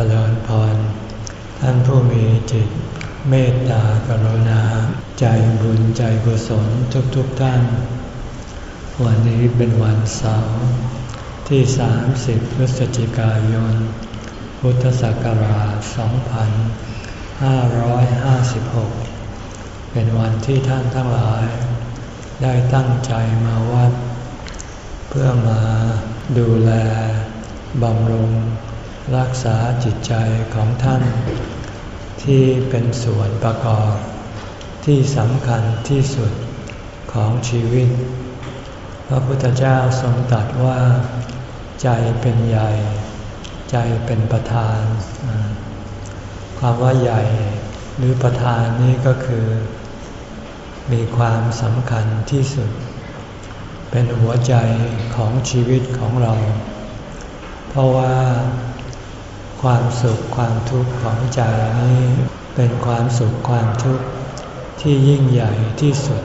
จริญพร ท่านผู้มีจิตเมตตากรุณา ใจบุญใจกุศลทุกๆทท่าน วันนี้เป็นวันเสาร์ที่ 30 พฤศจิกายน พุทธศักราช 2556 เป็นวันที่ท่านทั้งหลาย ได้ตั้งใจมาวัด เพื่อมาดูแลบำรุง รักษาจิตใจของท่าน ที่เป็นส่วนประกอบ ที่สำคัญที่สุดของชีวิต พระพุทธเจ้าทรงตรัสว่า ใจเป็นใหญ่ ใจเป็นประธาน ความว่าใหญ่หรือประธานนี้ก็คือ มีความสำคัญที่สุด เป็นหัวใจของชีวิตของเรา เพราะว่า ความสุขความทุกข์ของใจนี้เป็นความสุขความทุกข์ที่ยิ่งใหญ่ที่สุด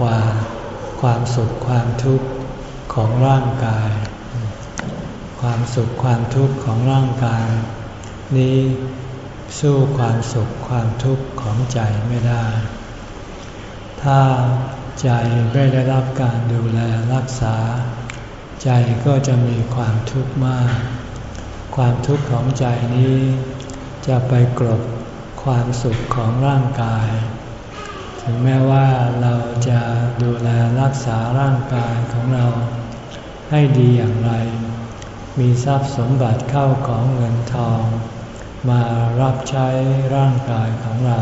กว่าความสุขความทุกข์ของร่างกาย ความสุขความทุกข์ของร่างกาย นี้สู้ความสุขความทุกข์ของใจไม่ได้ ถ้าใจไม่ได้รับการดูแลรักษา ใจก็จะมีความทุกข์มาก ความทุกข์ของใจนี้ จะไปกลบความสุขของร่างกาย ถึงแม้ว่าเราจะดูแลรักษาร่างกายของเรา ให้ดีอย่างไร มีทรัพย์สมบัติเข้าของเงินทอง มารับใช้ร่างกายของเรา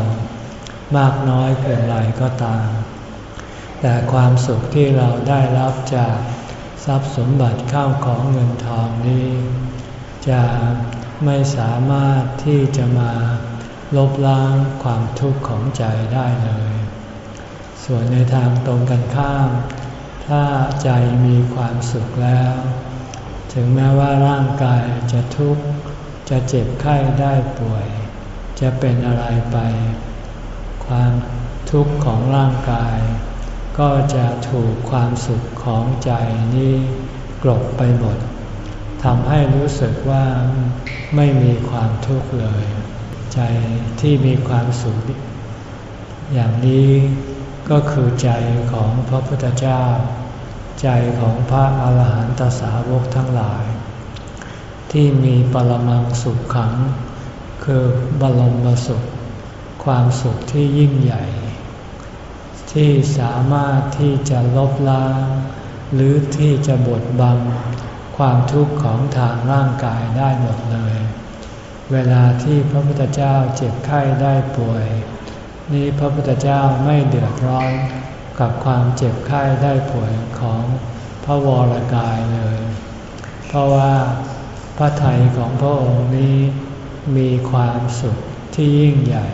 มากน้อยเพียงไรก็ตาม แต่ความสุขที่เราได้รับจากทรัพย์สมบัติเข้าของเงินทองนี้ จะไม่สามารถที่จะมาลบล้างความทุกข์ของใจได้เลย ส่วนในทางตรงกันข้าม ถ้าใจมีความสุขแล้ว ถึงแม้ว่าร่างกายจะทุกข์ จะเจ็บไข้ได้ป่วย จะเป็นอะไรไป ความทุกข์ของร่างกาย ก็จะถูกความสุขของใจนี้กลบไปหมด ทำให้รู้สึกว่าไม่มีความทุกข์เลย ใจที่มีความสุขอย่างนี้ก็คือใจของพระพุทธเจ้า ใจของพระอาหารหันตสาวกทั้งหลาย ที่มีปรมังสุขขัง คือบรมสุข ความสุขที่ยิ่งใหญ่ ที่สามารถที่จะลบล้างหรือที่จะบดบัง ความทุกข์ของทางร่างกายได้หมดเลย เวลาที่พระพุทธเจ้าเจ็บไข้ได้ป่วย นี้พระพุทธเจ้าไม่เดือดร้อนกับความเจ็บไข้ได้ป่วยของพระวรกายเลย เพราะว่าพระทัยของพระองค์นี้มีความสุขที่ยิ่งใหญ่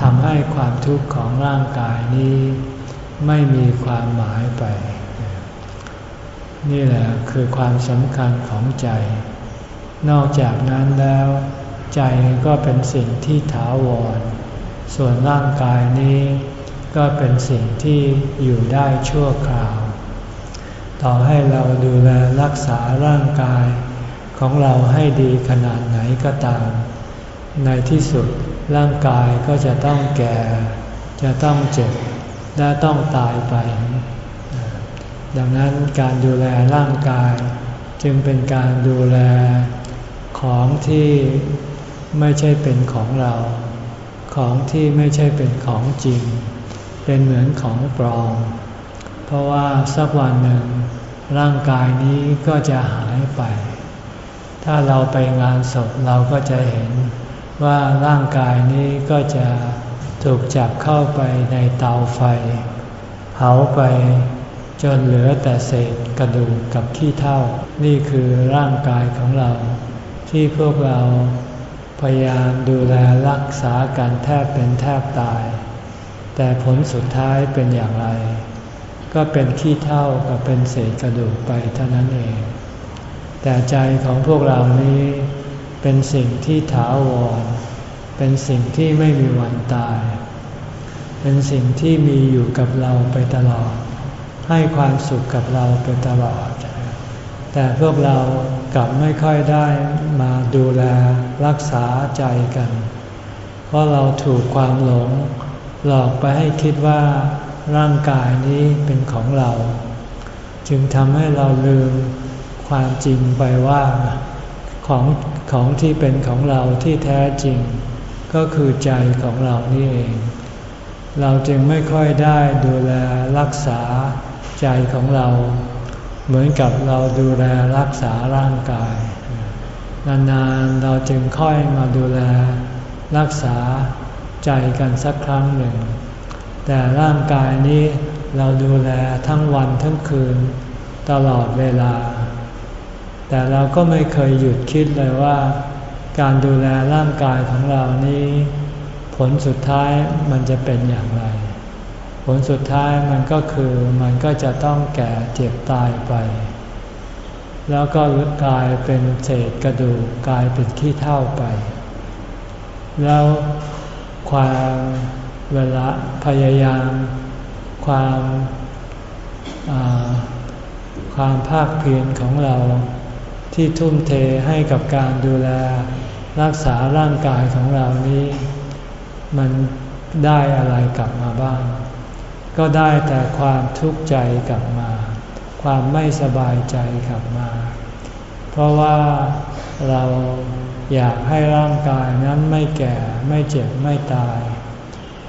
ทำให้ความทุกข์ของร่างกายนี้ ไม่มีความหมายไป นี่แหละคือความสำคัญของใจ นอกจากนั้นแล้ว ใจก็เป็นสิ่งที่ถาวร ส่วนร่างกายนี้ ก็เป็นสิ่งที่อยู่ได้ชั่วคราว ต่อให้เราดูแลรักษาร่างกาย ของเราให้ดีขนาดไหนก็ตาม ในที่สุดร่างกายก็จะต้องแก่ จะต้องเจ็บ และต้องตายไป ดังนั้นการดูแลร่างกาย จึงเป็นการดูแลของที่ไม่ใช่เป็นของเรา ของที่ไม่ใช่เป็นของจริง เป็นเหมือนของปลอม เพราะว่าสักวันหนึ่ง ร่างกายนี้ก็จะหายไป ถ้าเราไปงานศพเราก็จะเห็นว่าร่างกายนี้ก็จะถูกจับเข้าไปในเตาไฟ เผาไป จนเหลือแต่เศษกระดูกกับขี้เท่า นี่คือร่างกายของเรา ที่พวกเราพยายามดูแลรักษากันแทบเป็นแทบตาย แต่ผลสุดท้ายเป็นอย่างไร ก็เป็นขี้เท่ากับเป็นเศษกระดูกไปเท่านั้นเอง แต่ใจของพวกเรานี้เป็นสิ่งที่ถาวร เป็นสิ่งที่ไม่มีวันตาย เป็นสิ่งที่มีอยู่กับเราไปตลอด ให้ความสุขกับเราไปตลอด แต่พวกเรากลับไม่ค่อยได้มาดูแลรักษาใจกัน เพราะเราถูกความหลง หลอกไปให้คิดว่าร่างกายนี้เป็นของเรา จึงทำให้เราลืมความจริงไปว่าของของที่เป็นของเราที่แท้จริง ก็คือใจของเรานี่เอง เราจึงไม่ค่อยได้ดูแลรักษา ใจของเรา เหมือนกับเราดูแลรักษาร่างกาย นานๆเราจึงค่อยมาดูแล รักษาใจกันสักครั้งหนึ่ง แต่ร่างกายนี้เราดูแลทั้งวันทั้งคืนตลอดเวลา แต่เราก็ไม่เคยหยุดคิดเลยว่า การดูแลร่างกายของเรานี้ ผลสุดท้ายมันจะเป็นอย่างไร ผลสุดท้ายมันก็คือมันก็จะต้องแก่เจ็บตายไป แล้วก็กลายเป็นเศษกระดูกกลายเป็นขี้เท่าไป แล้วความเวลาพยายาม ความความภาคเพียรของเราที่ทุ่มเทให้กับการดูแลรักษาร่างกายของเรานี้ มันได้อะไรกลับมาบ้าง ก็ได้แต่ความทุกข์ใจกลับมา ความไม่สบายใจกลับมา เพราะว่าเราอยากให้ร่างกายนั้นไม่แก่ไม่เจ็บไม่ตาย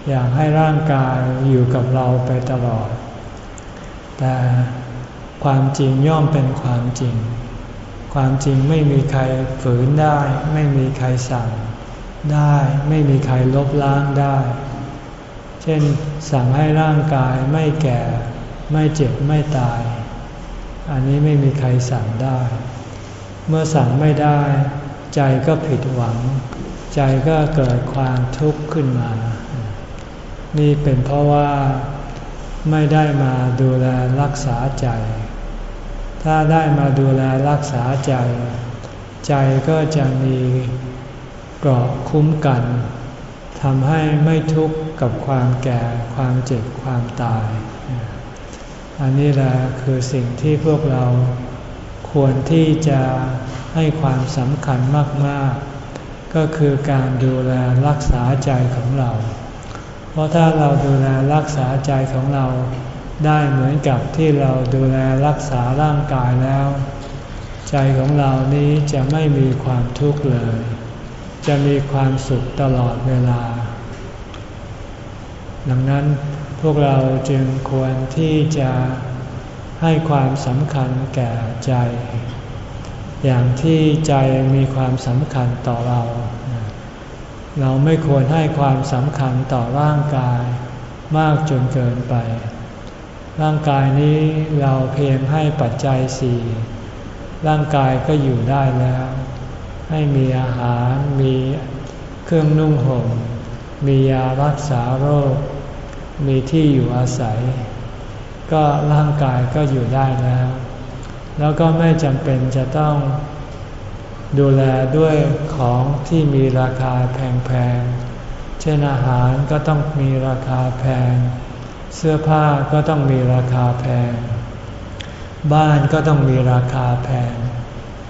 อยากให้ร่างกายอยู่กับเราไปตลอด แต่ความจริงย่อมเป็นความจริง ความจริงไม่มีใครฝืนได้ ไม่มีใครสั่งได้ ไม่มีใครลบล้างได้ เช่นสั่งให้ร่างกายไม่แก่ไม่เจ็บไม่ตาย อันนี้ไม่มีใครสั่งได้ เมื่อสั่งไม่ได้ ใจก็ผิดหวัง ใจก็เกิดความทุกข์ขึ้นมา นี่เป็นเพราะว่าไม่ได้มาดูแลรักษาใจ ถ้าได้มาดูแลรักษาใจ ใจก็จะมีเกราะคุ้มกันทำให้ไม่ทุกข์ กับความแก่ความเจ็บความตาย อันนี้แหละคือสิ่งที่พวกเราควรที่จะให้ความสำคัญมาก ๆ ก็คือการดูแลรักษาใจของเรา เพราะถ้าเราดูแลรักษาใจของเราได้เหมือนกับที่เราดูแลรักษาร่างกายแล้ว ใจของเรานี้จะไม่มีความทุกข์เลย จะมีความสุขตลอดเวลา ดังนั้นพวกเราจึงควรที่จะให้ความสำคัญแก่ใจ อย่างที่ใจมีความสำคัญต่อเรา เราไม่ควรให้ความสำคัญต่อร่างกายมากจนเกินไป ร่างกายนี้เราเพียงให้ปัจจัยสี่ร่างกายก็อยู่ได้แล้ว ให้มีอาหาร มีเครื่องนุ่งห่ม มียารักษาโรค มีที่อยู่อาศัย ก็ร่างกายก็อยู่ได้แล้ว แล้วก็ไม่จำเป็นจะต้องดูแลด้วยของที่มีราคาแพงๆ เช่นอาหารก็ต้องมีราคาแพง เสื้อผ้าก็ต้องมีราคาแพง บ้านก็ต้องมีราคาแพง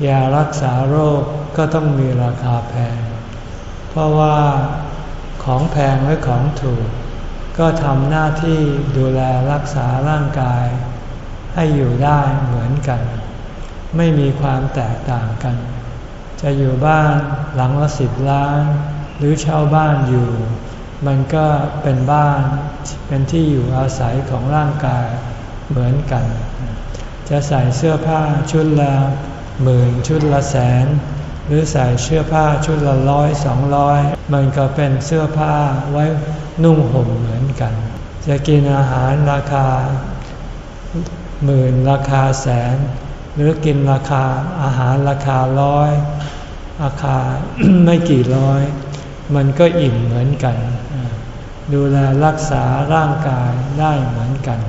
ยารักษาโรคก็ต้องมีราคาแพง เพราะว่าของแพงและของถูก ก็ทำหน้าที่ดูแลรักษาร่างกาย ให้อยู่ได้เหมือนกัน ไม่มีความแตกต่างกัน จะอยู่บ้านหลังละสิบล้าน หรือเช่าบ้านอยู่ มันก็เป็นบ้านเป็นที่อยู่อาศัยของร่างกายเหมือนกัน จะใส่เสื้อผ้าชุดละหมื่นชุดละแสน หรือใส่เสื้อผ้าชุดละร้อยสองร้อยมันก็เป็นเสื้อผ้าไว้นุ่งห่มเหมือน กัน จะกินอาหารราคาหมื่นราคาแสน หรือกินราคาอาหารราคาร้อยราคาไม่กี่ร้อย มันก็อิ่มเหมือนกัน ดูแลรักษาร่างกายได้เหมือนกัน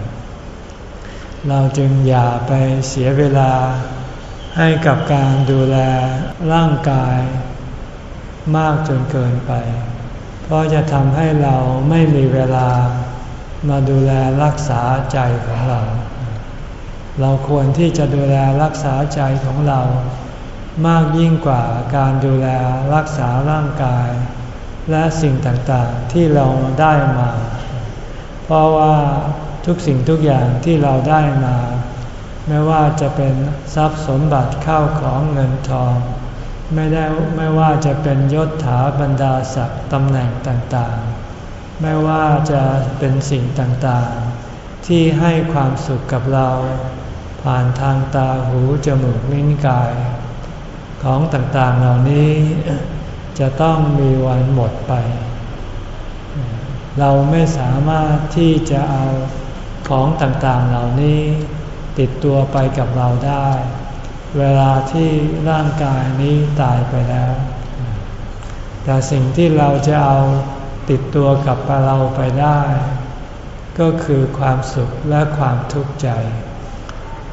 เราจึงอย่าไปเสียเวลาให้กับการดูแลร่างกายมากจนเกินไป เพราะจะทำให้เราไม่มีเวลามาดูแลรักษาใจของเรา เราควรที่จะดูแลรักษาใจของเรา มากยิ่งกว่าการดูแลรักษาร่างกาย และสิ่งต่างๆที่เราได้มา เพราะว่าทุกสิ่งทุกอย่างที่เราได้มา ไม่ว่าจะเป็นทรัพย์สมบัติเข้าของเงินทอง ไม่ได้ไม่ว่าจะเป็นยศถาบรรดาศักดิ์ตำแหน่งต่างๆ ไม่ว่าจะเป็นสิ่งต่างๆ ที่ให้ความสุขกับเรา ผ่านทางตาหูจมูกลิ้นกาย ของต่างๆเหล่านี้จะต้องมีวันหมดไป เราไม่สามารถที่จะเอาของต่างๆเหล่านี้ติดตัวไปกับเราได้ เวลาที่ร่างกายนี้ตายไปแล้ว แต่สิ่งที่เราจะเอาติดตัวกับเราไปได้ ก็คือความสุขและความทุกข์ใจ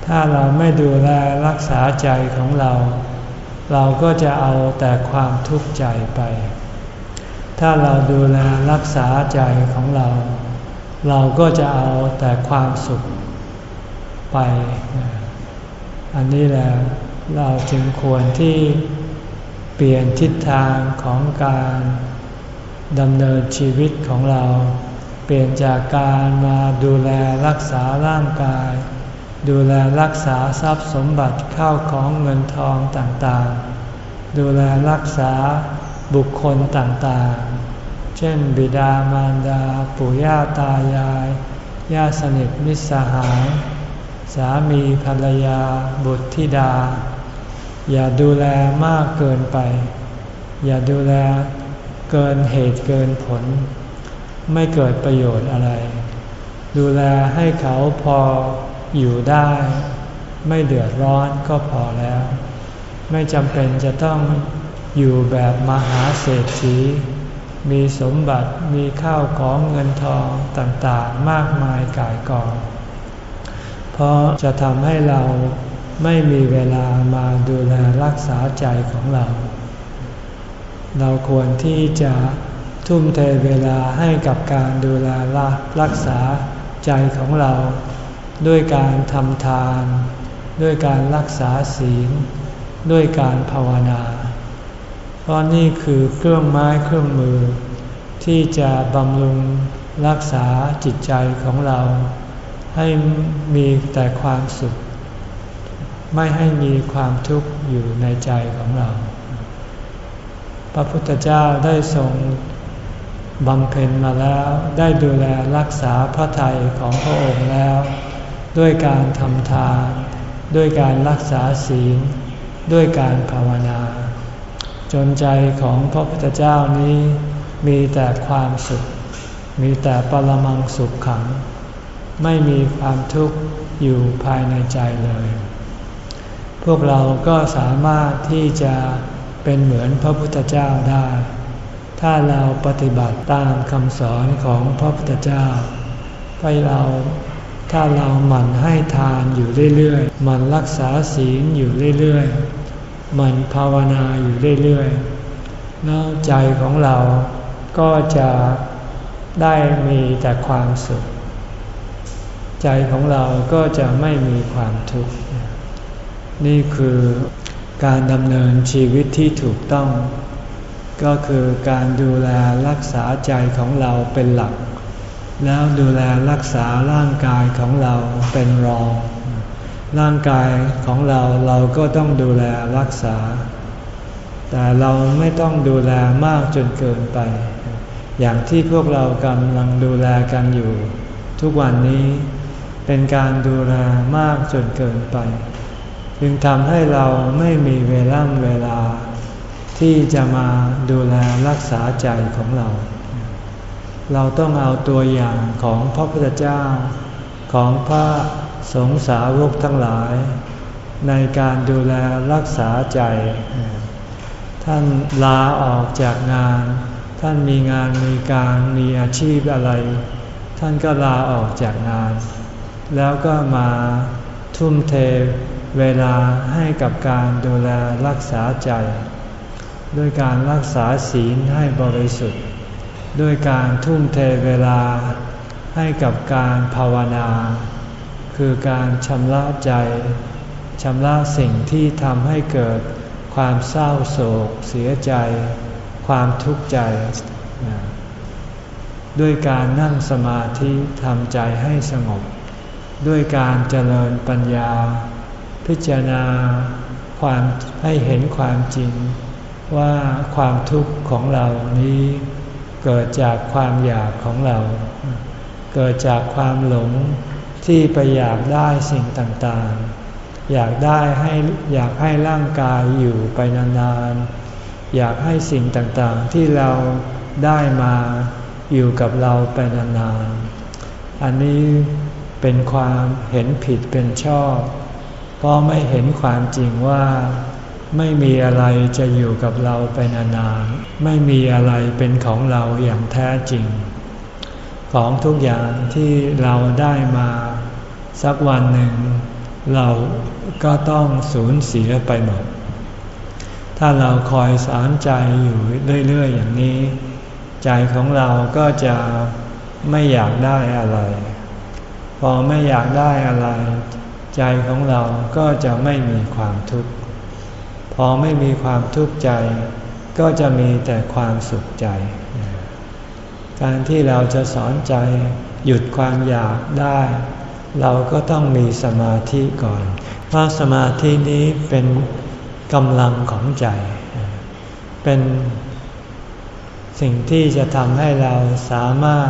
ถ้าเราไม่ดูแลรักษาใจของเรา เราก็จะเอาแต่ความทุกข์ใจไป ถ้าเราดูแลรักษาใจของเรา เราก็จะเอาแต่ความสุขไป อันนี้แหละเราจึงควรที่เปลี่ยนทิศทางของการดำเนินชีวิตของเรา เปลี่ยนจากการมาดูแลรักษาร่างกาย ดูแลรักษาทรัพย์สมบัติเข้าของเงินทองต่างๆ ดูแลรักษาบุคคลต่างๆ เช่น บิดามารดา ปู่ย่าตายาย ญาติสนิทมิตรสหาย สามีภรรยาบุตรธิดา อย่าดูแลมากเกินไป อย่าดูแลเกินเหตุเกินผล ไม่เกิดประโยชน์อะไร ดูแลให้เขาพออยู่ได้ ไม่เดือดร้อนก็พอแล้ว ไม่จำเป็นจะต้องอยู่แบบมหาเศรษฐีมีสมบัติมีข้าวของเงินทองต่างๆ มากมายกายกอง เพราะจะทำให้เราไม่มีเวลามาดูแลรักษาใจของเรา เราควรที่จะทุ่มเทเวลาให้กับการดูแลรักษาใจของเรา ด้วยการทำทาน ด้วยการรักษาศีล ด้วยการภาวนา เพราะนี่คือเครื่องไม้เครื่องมือ ที่จะบำรุงรักษาจิตใจของเรา ให้มีแต่ความสุข ไม่ให้มีความทุกข์อยู่ในใจของเรา พระพุทธเจ้าได้ทรงบำเพ็ญมาแล้วได้ดูแลรักษาพระทัยของพระองค์แล้ว ด้วยการทำทาน ด้วยการรักษาศีล ด้วยการภาวนา จนใจของพระพุทธเจ้านี้มีแต่ความสุข มีแต่ปรมังสุขขัง ไม่มีความทุกข์อยู่ภายในใจเลย พวกเราก็สามารถที่จะเป็นเหมือนพระพุทธเจ้าได้ ถ้าเราปฏิบัติตามคำสอนของพระพุทธเจ้าให้เราถ้าเราหมั่นให้ทานอยู่เรื่อยๆหมั่นรักษาศีลอยู่เรื่อยๆหมั่นภาวนาอยู่เรื่อยๆแล้วใจของเราก็จะได้มีแต่ความสุข ใจของเราก็จะไม่มีความทุกข์ นี่คือการดำเนินชีวิตที่ถูกต้อง ก็คือการดูแลรักษาใจของเราเป็นหลัก แล้วดูแลรักษาร่างกายของเราเป็นรอง ร่างกายของเราเราก็ต้องดูแลรักษา แต่เราไม่ต้องดูแลมากจนเกินไป อย่างที่พวกเรากำลังดูแลกันอยู่ ทุกวันนี้ เป็นการดูแลมากจนเกินไป จึงทำให้เราไม่มีเวลาเวลา ที่จะมาดูแลรักษาใจของเรา เราต้องเอาตัวอย่างของพระพุทธเจ้า ของพระสงสาวกทั้งหลาย ในการดูแลรักษาใจ ท่านลาออกจากงาน ท่านมีงานมีการมีอาชีพอะไร ท่านก็ลาออกจากงาน แล้วก็มาทุ่มเทเวลาให้กับการดูแลรักษาใจ ด้วยการรักษาศีลให้บริสุทธิ์ ด้วยการทุ่มเทเวลาให้กับการภาวนา คือการชำระใจชำระสิ่งที่ทำให้เกิดความเศร้าโศก เสียใจ ความทุกข์ใจ ด้วยการนั่งสมาธิทำใจให้สงบ ด้วยการเจริญปัญญา พิจารณาความให้เห็นความจริง ว่าความทุกข์ของเรานี้เกิดจากความอยากของเรา เกิดจากความหลงที่ไปอยากได้สิ่งต่างๆ อยากได้ให้อยากให้ร่างกายอยู่ไปนานๆ อยากให้สิ่งต่างๆที่เราได้มาอยู่กับเราไปนานๆ อันนี้ เป็นความเห็นผิดเป็นชอบ เพราะไม่เห็นความจริงว่า ไม่มีอะไรจะอยู่กับเราไปนานๆ ไม่มีอะไรเป็นของเราอย่างแท้จริง ของทุกอย่างที่เราได้มาสักวันหนึ่ง เราก็ต้องสูญเสียไปหมด ถ้าเราคอยสารใจอยู่เรื่อยๆอย่างนี้ ใจของเราก็จะไม่อยากได้อะไร พอไม่อยากได้อะไร ใจของเราก็จะไม่มีความทุกข์พอไม่มีความทุกข์ใจ ก็จะมีแต่ความสุขใจ การที่เราจะสอนใจหยุดความอยากได้ เราก็ต้องมีสมาธิก่อน เพราะสมาธินี้เป็นกำลังของใจ เป็นสิ่งที่จะทำให้เราสามารถ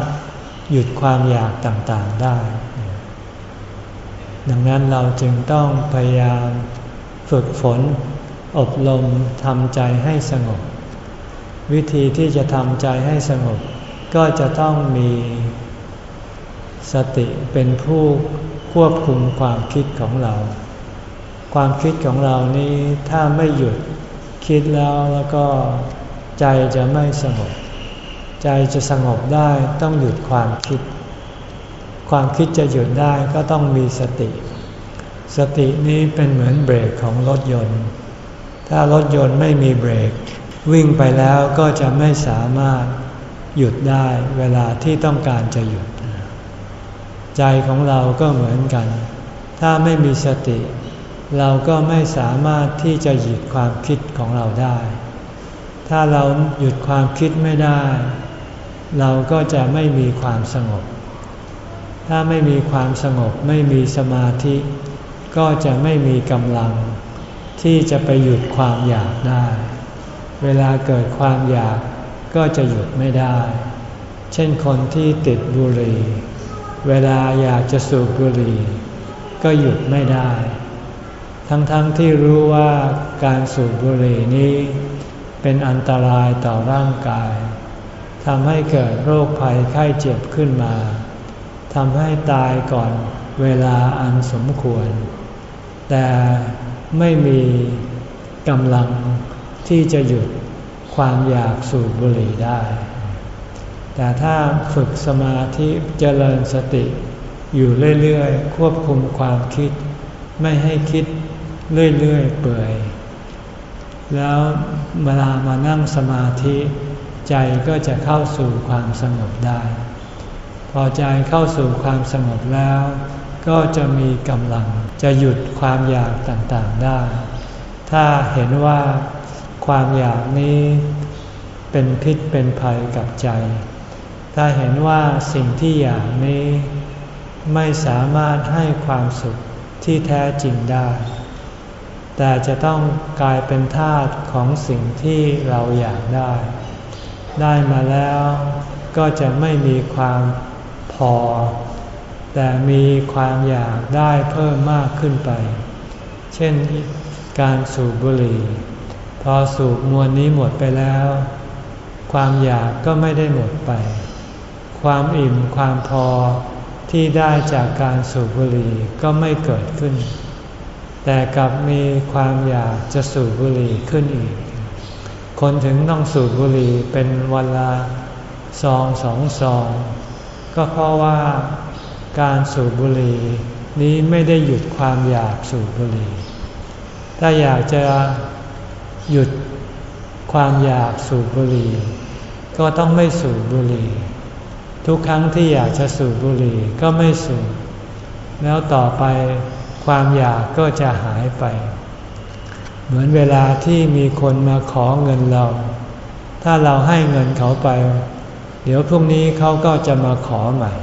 หยุดความอยากต่างๆได้ ดังนั้นเราจึงต้องพยายามฝึกฝน อบรมทำใจให้สงบ วิธีที่จะทำใจให้สงบ ก็จะต้องมีสติเป็นผู้ควบคุมความคิดของเรา ความคิดของเรานี้ถ้าไม่หยุดคิดแล้วแล้วก็ใจจะไม่สงบ ใจจะสงบได้ต้องหยุดความคิด ความคิดจะหยุดได้ก็ต้องมีสติ สตินี้เป็นเหมือนเบรกของรถยนต์ ถ้ารถยนต์ไม่มีเบรก วิ่งไปแล้วก็จะไม่สามารถหยุดได้เวลาที่ต้องการจะหยุด ใจของเราก็เหมือนกัน ถ้าไม่มีสติ เราก็ไม่สามารถที่จะหยุดความคิดของเราได้ ถ้าเราหยุดความคิดไม่ได้ เราก็จะไม่มีความสงบ ถ้าไม่มีความสงบไม่มีสมาธิ ก็จะไม่มีกำลัง ที่จะไปหยุดความอยากได้ เวลาเกิดความอยากก็จะหยุดไม่ได้ เช่นคนที่ติดบุหรี่ เวลาอยากจะสูบบุหรี่ ก็หยุดไม่ได้ ทั้งๆทที่รู้ว่าการสูบบุหรี่นี้ เป็นอันตรายต่อร่างกายทำให้เกิดโรคภัยไข้เจ็บขึ้นมา ทำให้ตายก่อนเวลาอันสมควร แต่ไม่มีกำลังที่จะหยุดความอยากสูบบุหรี่ได้ แต่ถ้าฝึกสมาธิเจริญสติอยู่เรื่อยๆ ควบคุมความคิด ไม่ให้คิดเรื่อยๆ เปื่อย แล้วเวลามานั่งสมาธิ ใจก็จะเข้าสู่ความสงบได้ พอใจเข้าสู่ความสงบแล้ว ก็จะมีกำลังจะหยุดความอยากต่างๆได้ ถ้าเห็นว่าความอยากนี้เป็นพิษเป็นภัยกับใจ ถ้าเห็นว่าสิ่งที่อยากนี้ไม่สามารถให้ความสุขที่แท้จริงได้ แต่จะต้องกลายเป็นทาสของสิ่งที่เราอยากได้ ได้มาแล้วก็จะไม่มีความ อ แต่มีความอยากได้เพิ่มมากขึ้นไป เช่นการสูบบุหรี่ พอสูบมวลนี้หมดไปแล้ว ความอยากก็ไม่ได้หมดไป ความอิ่มความพอที่ได้จากการสูบบุหรี่ก็ไม่เกิดขึ้น แต่กลับมีความอยากจะสูบบุหรี่ขึ้นอีก คนถึงต้องสูบบุหรี่เป็นวันละซองสองซอง ก็เพราะว่าการสูบบุหรี่นี้ไม่ได้หยุดความอยากสูบบุหรี่ ถ้าอยากจะหยุดความอยากสูบบุหรี่ ก็ต้องไม่สูบบุหรี่ ทุกครั้งที่อยากจะสูบบุหรี่ก็ไม่สูบ แล้วต่อไปความอยากก็จะหายไป เหเหมือนเวลาที่มีคนมาขอเงินเรา ถ้าเราให้เงินเขาไป เดี๋ยวพรุ่งนี้เขาก็จะมาขอใหม่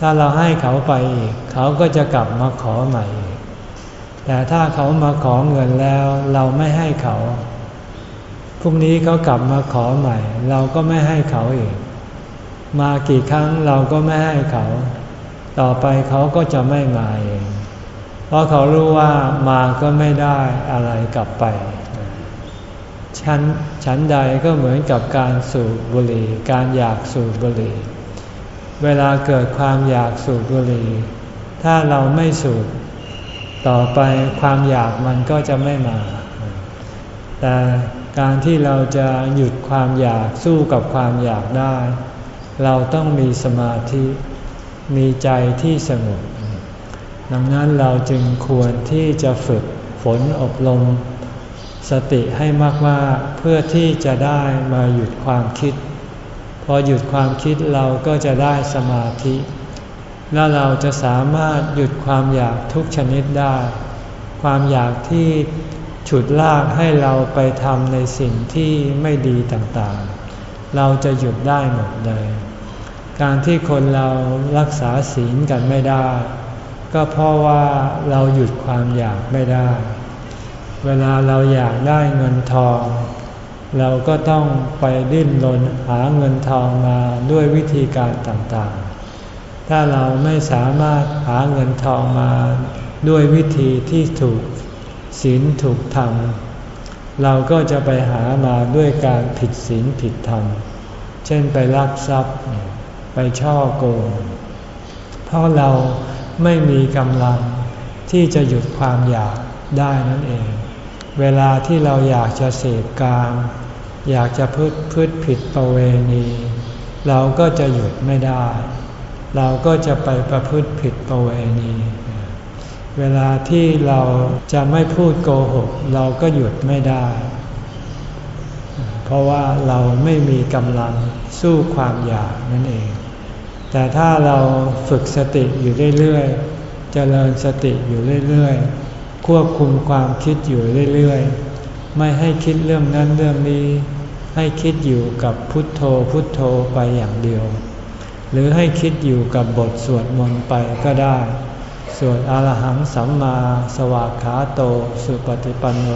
ถ้าเราให้เขาไปอีกเขาก็จะกลับมาขอใหม่ แต่ถ้าเขามาขอเงินแล้วเราไม่ให้เขาพรุ่งนี้เขากลับมาขอใหม่ เราก็ไม่ให้เขาอีก มากี่ครั้งเราก็ไม่ให้เขา ต่อไปเขาก็จะไม่มาเอง เพราะเขารู้ว่ามาก็ไม่ได้อะไรกลับไป ชั้นชั้นใดก็เหมือนกับการสูบบุหรี่ การอยากสูบบุหรี่ เวลาเกิดความอยากสูบบุหรี่ ถ้าเราไม่สูบต่อไปความอยากมันก็จะไม่มา แต่การที่เราจะหยุดความอยากสู้กับความอยากได้ เราต้องมีสมาธิมีใจที่สงบดังนั้นเราจึงควรที่จะฝึกฝนอบรม สติให้มากๆเพื่อที่จะได้มาหยุดความคิด พอหยุดความคิดเราก็จะได้สมาธิ แล้วเราจะสามารถหยุดความอยากทุกชนิดได้ ความอยากที่ฉุดลากให้เราไปทำในสิ่งที่ไม่ดีต่างๆ เราจะหยุดได้หมดเลย การที่คนเรารักษาศีลกันไม่ได้ ก็เพราะว่าเราหยุดความอยากไม่ได้ เวลาเราอยากได้เงินทอง เราก็ต้องไปดิ้นรนหาเงินทองมาด้วยวิธีการต่างๆ ถ้าเราไม่สามารถหาเงินทองมาด้วยวิธีที่ถูกศีลถูกธรรม เราก็จะไปหามาด้วยการผิดศีลผิดธรรม เช่นไปลักทรัพย์ ไปช่อโกง เพราะเราไม่มีกำลังที่จะหยุดความอยากได้นั่นเอง เวลาที่เราอยากจะเสพกาม อยากจะพืชพืชผิดประเวณี เราก็จะหยุดไม่ได้ เราก็จะไปประพฤติผิดประเวณี เวลาที่เราจะไม่พูดโกหก เราก็หยุดไม่ได้ เพราะว่าเราไม่มีกำลังสู้ความอยากนั่นเอง แต่ถ้าเราฝึกสติอยู่เรื่อยๆเจริญสติอยู่เรื่อยๆ ควบคุมความคิดอยู่เรื่อยๆ ไม่ให้คิดเรื่องนั้นเรื่องนี้ ให้คิดอยู่กับพุทโธพุทโธไปอย่างเดียว หรือให้คิดอยู่กับบทสวดมนต์ไปก็ได้ สวดอรหังสัมมาสวากขาโตสุปฏิปันโน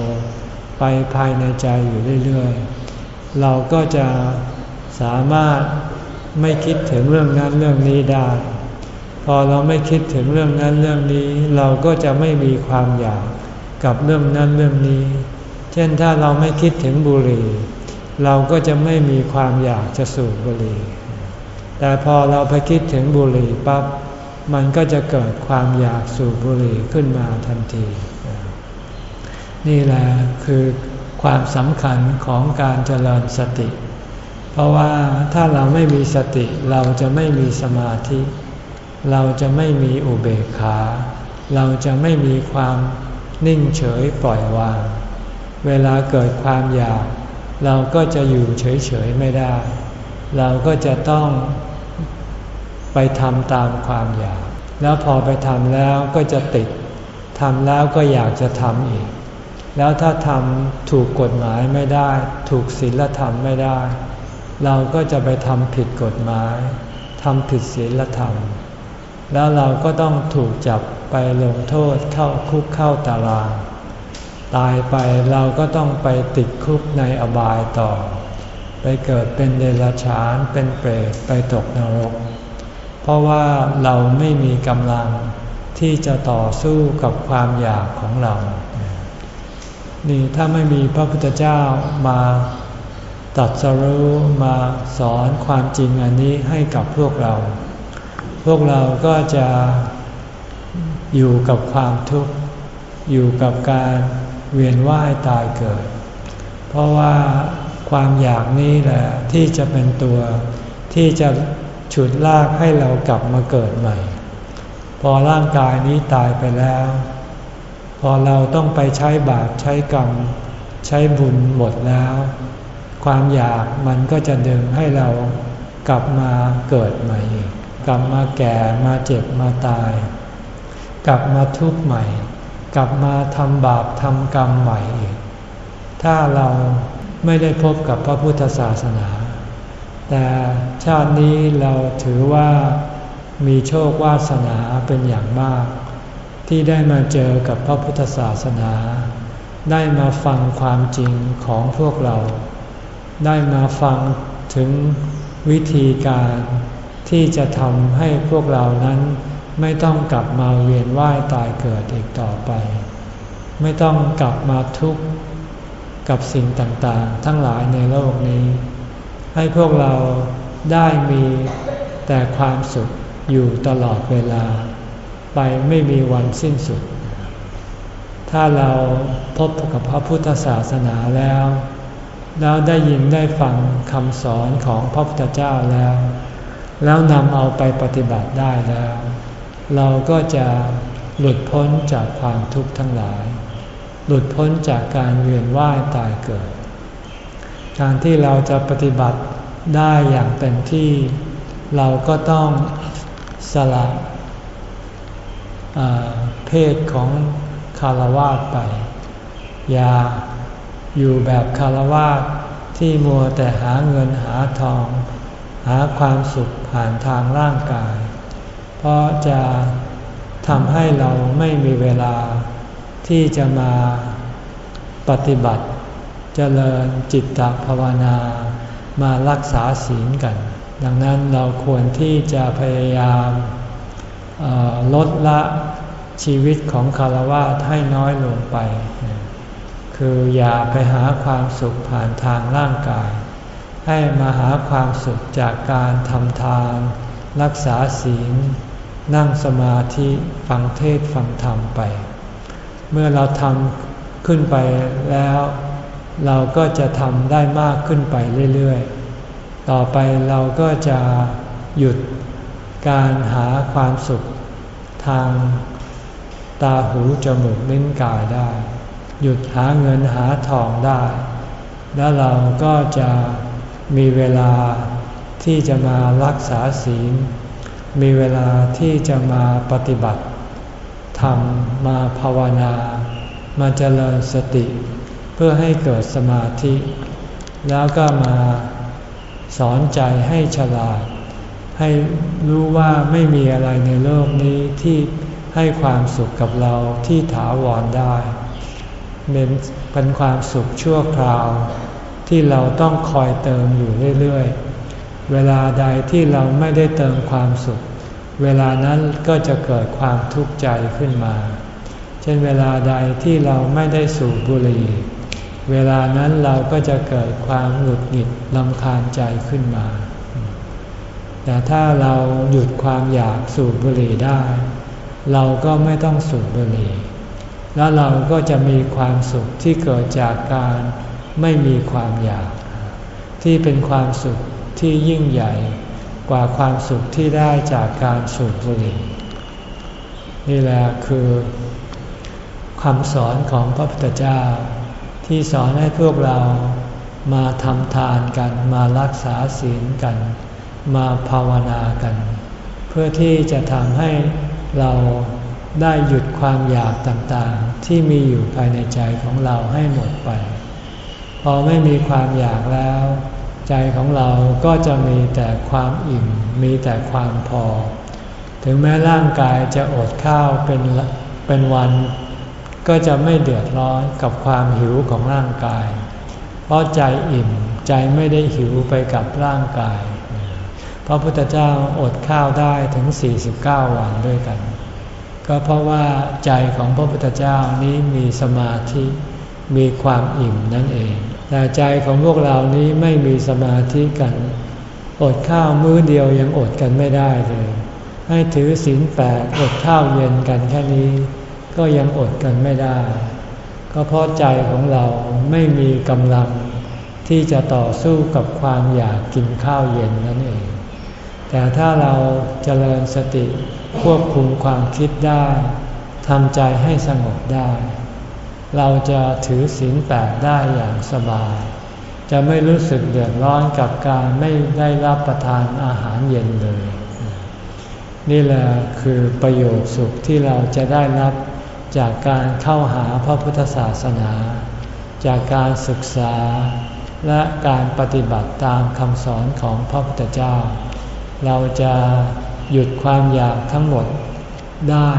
ไปภายในใจอยู่เรื่อยๆ เราก็จะสามารถไม่คิดถึงเรื่องนั้นเรื่องนี้ได้ พอเราไม่คิดถึงเรื่องนั้นเรื่องนี้ เราก็จะไม่มีความอยากกับเรื่องนั้นเรื่องนี้ เช่นถ้าเราไม่คิดถึงบุหรี่ เราก็จะไม่มีความอยากจะสูบบุหรี่ แต่พอเราไปคิดถึงบุหรี่ปั๊บมันก็จะเกิดความอยากสูบบุหรี่ขึ้นมาทันที นี่แหละคือความสำคัญของการเจริญสติ เพราะว่าถ้าเราไม่มีสติเราจะไม่มีสมาธิ เราจะไม่มีอุเบกขา เราจะไม่มีความนิ่งเฉยปล่อยวาง เวลาเกิดความอยาก เราก็จะอยู่เฉยๆไม่ได้ เราก็จะต้องไปทำตามความอยาก แล้วพอไปทำแล้วก็จะติดทำแล้วก็อยากจะทำอีก แล้วถ้าทำถูกกฎหมายไม่ได้ ถูกศีลธรรมไม่ได้ เราก็จะไปทำผิดกฎหมายทำผิดศีลธรรม แล้วเราก็ต้องถูกจับไปลงโทษเข้าคุกเข้าตาราง ตายไปเราก็ต้องไปติดคุกในอบายต่อ ไปเกิดเป็นเดรัจฉานเป็นเปรตไปตกนรก เพราะว่าเราไม่มีกำลังที่จะต่อสู้กับความอยากของเรา นี่ถ้าไม่มีพระพุทธเจ้ามาตัดสรู้มาสอนความจริงอันนี้ให้กับพวกเรา พวกเราก็จะอยู่กับความทุกข์ อยู่กับการเวียนว่ายตายเกิด เพราะว่าความอยากนี้แหละที่จะเป็นตัวที่จะฉุดลากให้เรากลับมาเกิดใหม่ พอร่างกายนี้ตายไปแล้ว พอเราต้องไปใช้บาปใช้กรรม ใช้บุญหมดแล้ว ความอยากมันก็จะดึงให้เรากลับมาเกิดใหม่อีก กลับมาแก่มาเจ็บมาตาย กลับมาทุกข์ใหม่ กลับมาทำบาปทำกรรมใหม่อีก ถ้าเราไม่ได้พบกับพระพุทธศาสนา แต่ชาตินี้เราถือว่ามีโชควาสนาเป็นอย่างมาก ที่ได้มาเจอกับพระพุทธศาสนา ได้มาฟังความจริงของพวกเรา ได้มาฟังถึงวิธีการ ที่จะทำให้พวกเรานั้นไม่ต้องกลับมาเวียนว่ายตายเกิดอีกต่อไป ไม่ต้องกลับมาทุกข์กับสิ่งต่างๆ ทั้งหลายในโลกนี้ ให้พวกเราได้มีแต่ความสุขอยู่ตลอดเวลา ไปไม่มีวันสิ้นสุด ถ้าเราพบกับพระพุทธศาสนาแล้ว แล้วได้ยินได้ฟังคำสอนของพระพุทธเจ้าแล้ว แล้วนำเอาไปปฏิบัติได้แล้ว เราก็จะหลุดพ้นจากความทุกข์ทั้งหลาย หลุดพ้นจากการเวียนว่ายตายเกิด การที่เราจะปฏิบัติได้อย่างเต็มที่ เราก็ต้องสละเพศของคารวาสไป อย่าอยู่แบบคารวาสที่มัวแต่หาเงินหาทอง หาความสุขผ่านทางร่างกาย เพราะจะทำให้เราไม่มีเวลาที่จะมาปฏิบัติจเจริญจิตตภาวนามารักษาศีลกัน ดังนั้นเราควรที่จะพยายามลดละชีวิตของคารวะให้น้อยลงไป คืออย่าไปหาความสุขผ่านทางร่างกาย ให้มาหาความสุขจากการทำทาน รักษาศีล นั่งสมาธิฟังเทศฟังธรรมไป เมื่อเราทำขึ้นไปแล้ว เราก็จะทำได้มากขึ้นไปเรื่อยๆ ต่อไปเราก็จะหยุดการหาความสุขทางตาหูจมูกลิ้นกายได้ หยุดหาเงินหาทองได้ แล้วเราก็จะ มีเวลาที่จะมารักษาศีล มีเวลาที่จะมาปฏิบัติทำมาภาวนา มาเจริญสติ เพื่อให้เกิดสมาธิ แล้วก็มาสอนใจให้ฉลาด ให้รู้ว่าไม่มีอะไรในโลกนี้ที่ให้ความสุขกับเราที่ถาวรได้ เป็นเป็นความสุขชั่วคราว ที่เราต้องคอยเติมอยู่เรื่อยๆ เวลาใดที่เราไม่ได้เติมความสุข เวลานั้นก็จะเกิดความทุกข์ใจขึ้นมา เช่นเวลาใดที่เราไม่ได้สูบบุหรี่ เวลานั้นเราก็จะเกิดความหงุดหงิดลำคาญใจขึ้นมา แต่ถ้าเราหยุดความอยากสูบบุหรี่ได้ เราก็ไม่ต้องสูบบุหรี่ แล้วเราก็จะมีความสุขที่เกิดจากการ ไม่มีความอยาก ที่เป็นความสุขที่ยิ่งใหญ่กว่าความสุขที่ได้จากการสูบบุหรี่นี่แหละคือคำสอนของพระพุทธเจ้า ที่สอนให้พวกเรามาทำทานกันมารักษาศีลกัน มาภาวนากัน เพื่อที่จะทำให้เราได้หยุดความอยากต่างๆ ที่มีอยู่ภายในใจของเราให้หมดไป อไม่มีความอยากแล้ว ใจของเราก็จะมีแต่ความอิ่ม มีแต่ความพอ ถึงแม้ร่างกายจะอดข้าวเป็นเป็นวัน ก็จะไม่เดือดร้อนกับความหิวของร่างกาย เพราะใจอิ่มใจไม่ได้หิวไปกับร่างกาย พระพุทธเจ้าอดข้าวได้ถึง 49 วันด้วยกัน ก็เพราะว่าใจของพระพุทธเจ้านี้มีสมาธิมีความอิ่มนั่นเอง แต่ใจของพวกเรานี้ไม่มีสมาธิกัน อดข้าวมื้อเดียวยังอดกันไม่ได้เลย ให้ถือศีลแปดอดข้าวเย็นกันแค่นี้ ก็ยังอดกันไม่ได้ ก็เพราะใจของเราไม่มีกำลังที่จะต่อสู้กับความอยากกินข้าวเย็นนั่นเอง แต่ถ้าเราเจริญสติควบคุมความคิดได้ทำใจให้สงบได้ เราจะถือศีลแปดได้อย่างสบาย จะไม่รู้สึกเดือดร้อนกับการไม่ได้รับประทานอาหารเย็นเลย นี่แหละคือประโยชน์สุขที่เราจะได้รับจากการเข้าหาพระพุทธศาสนา จากการศึกษา และการปฏิบัติตามคำสอนของพระพุทธเจ้า เราจะหยุดความอยากทั้งหมดได้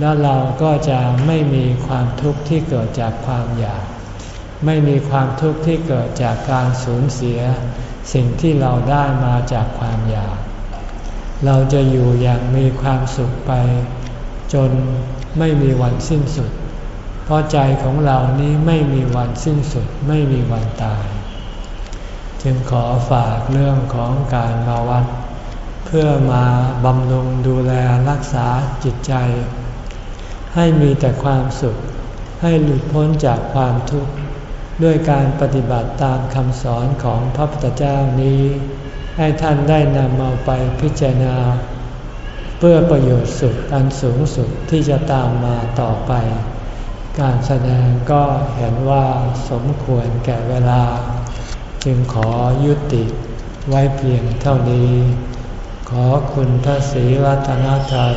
และเราก็จะไม่มีความทุกข์ที่เกิดจากความอยาก ไม่มีความทุกข์ที่เกิดจากการสูญเสีย สิ่งที่เราได้มาจากความอยาก เราจะอยู่อย่างมีความสุขไป จนไม่มีวันสิ้นสุด เพราะใจของเรานี้ไม่มีวันสิ้นสุด ไม่มีวันตาย จึงขอฝากเรื่องของการมาวัด เพื่อมาบำรุงดูแลรักษาจิตใจ ให้มีแต่ความสุข ให้หลุดพ้นจากความทุกข์ ด้วยการปฏิบัติตามคำสอนของพระพุทธเจ้านี้ ให้ท่านได้นำเอาไปพิจารณา เพื่อประโยชน์สุดอันสูงสุดที่จะตามมาต่อไป การแสดงก็เห็นว่าสมควรแก่เวลา จึงขอยุติไว้เพียงเท่านี้ ขอคุณพระศรีรัตนตรัย